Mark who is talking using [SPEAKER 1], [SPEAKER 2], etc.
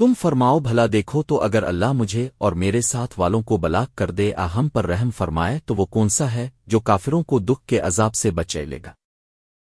[SPEAKER 1] تم فرماؤ بھلا دیکھو تو اگر اللہ مجھے اور میرے ساتھ والوں کو بلاک کر دے اہم پر رحم فرمائے تو وہ کون سا ہے جو کافروں کو دکھ کے عذاب سے بچے لے گا؟